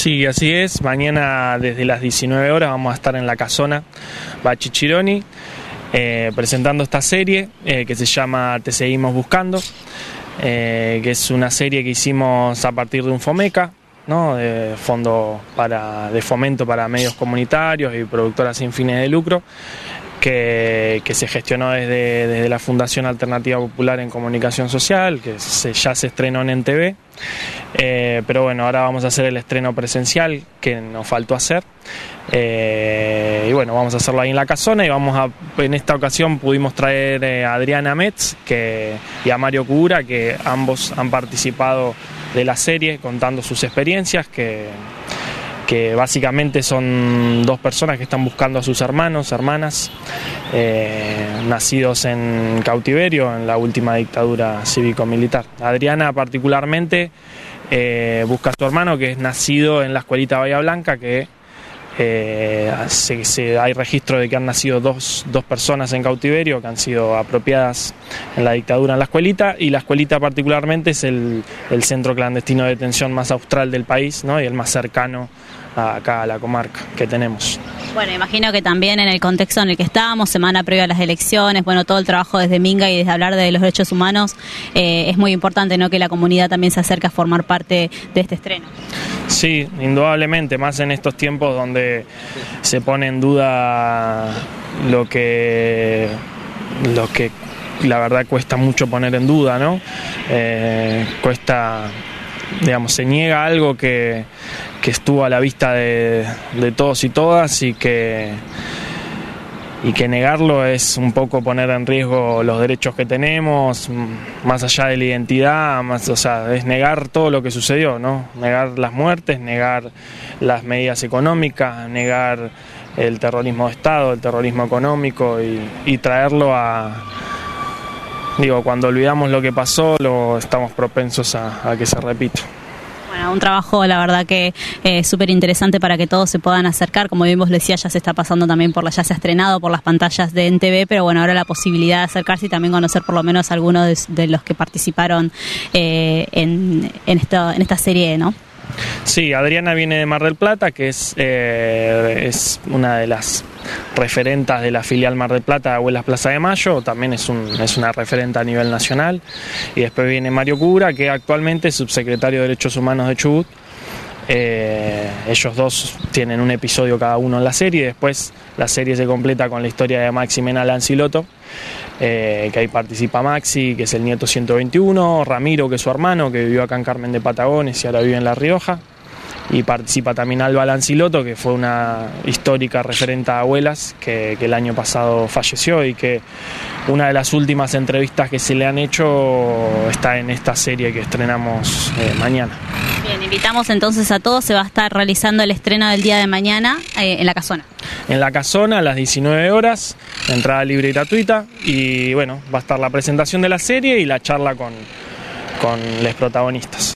Sí, así es. Mañana desde las 19 horas vamos a estar en la casona Bachichironi eh, presentando esta serie eh, que se llama Te Seguimos Buscando, eh, que es una serie que hicimos a partir de un FOMECA, ¿no? de fondo para, de fomento para medios comunitarios y productoras sin fines de lucro que, se gestionó desde, desde, la Fundación Alternativa Popular en Comunicación Social, que ya se estrenó en NTV. Eh, pero bueno, ahora vamos a hacer el estreno presencial que nos faltó hacer. Eh, y bueno, vamos a hacerlo ahí en la casona y vamos a, en esta ocasión pudimos traer eh, a Adriana Metz que, y a Mario Cura, que ambos han participado de la serie contando sus experiencias, que que básicamente son dos personas que están buscando a sus hermanos, hermanas, eh, nacidos en cautiverio en la última dictadura cívico-militar. Adriana particularmente eh, busca a su hermano que es nacido en la escuelita Bahía Blanca, que eh, hay registro de que han nacido dos, dos, personas en cautiverio que han sido apropiadas en la dictadura en la escuelita y la escuelita particularmente es el, el centro clandestino de detención más austral del país ¿no? y el más cercano acá a la comarca que tenemos. Bueno, imagino que también en el contexto en el que estábamos, semana previa a las elecciones, bueno, todo el trabajo desde Minga y desde hablar de los derechos humanos, eh, es muy importante ¿no? que la comunidad también se acerque a formar parte de este estreno. Sí, indudablemente, más en estos tiempos donde se pone en duda lo que, lo que la verdad cuesta mucho poner en duda, ¿no? Eh, cuesta digamos, se niega algo que, estuvo a la vista de, todos y todas y que, y que negarlo es un poco poner en riesgo los derechos que tenemos, más allá de la identidad, más, o sea, es negar todo lo que sucedió, ¿no? Negar las muertes, negar las medidas económicas, negar el terrorismo de Estado, el terrorismo económico y traerlo a, digo, cuando olvidamos lo que pasó, lo estamos propensos a, que se repita. Bueno, un trabajo, la verdad que eh, súper interesante para que todos se puedan acercar. Como bien vos decía, ya se está pasando también por la, ya se ha estrenado por las pantallas de NTV, pero bueno, ahora la posibilidad de acercarse y también conocer por lo menos algunos de, los que participaron eh, en, en, esto, en esta serie, ¿no? Sí, Adriana viene de Mar del Plata, que es, eh, es una de las referentas de la filial Mar del Plata, Abuelas Plaza de Mayo, también es, un, es una referente a nivel nacional. Y después viene Mario Cura, que actualmente es subsecretario de Derechos Humanos de Chubut. Eh, ellos dos tienen un episodio cada uno en la serie, después la serie se completa con la historia de Maxi Mena Lanciloto, eh, que ahí participa Maxi, que es el nieto 121, Ramiro, que es su hermano, que vivió acá en Carmen de Patagones y ahora vive en La Rioja, y participa también Alba Lanciloto, que fue una histórica referente a abuelas que, el año pasado falleció y que una de las últimas entrevistas que se le han hecho está en esta serie que estrenamos eh, mañana. Bien, invitamos entonces a todos, se va a estar realizando el estreno del día de mañana eh, en la casona. En la casona a las 19 horas, entrada libre y gratuita y bueno, va a estar la presentación de la serie y la charla con, con los protagonistas.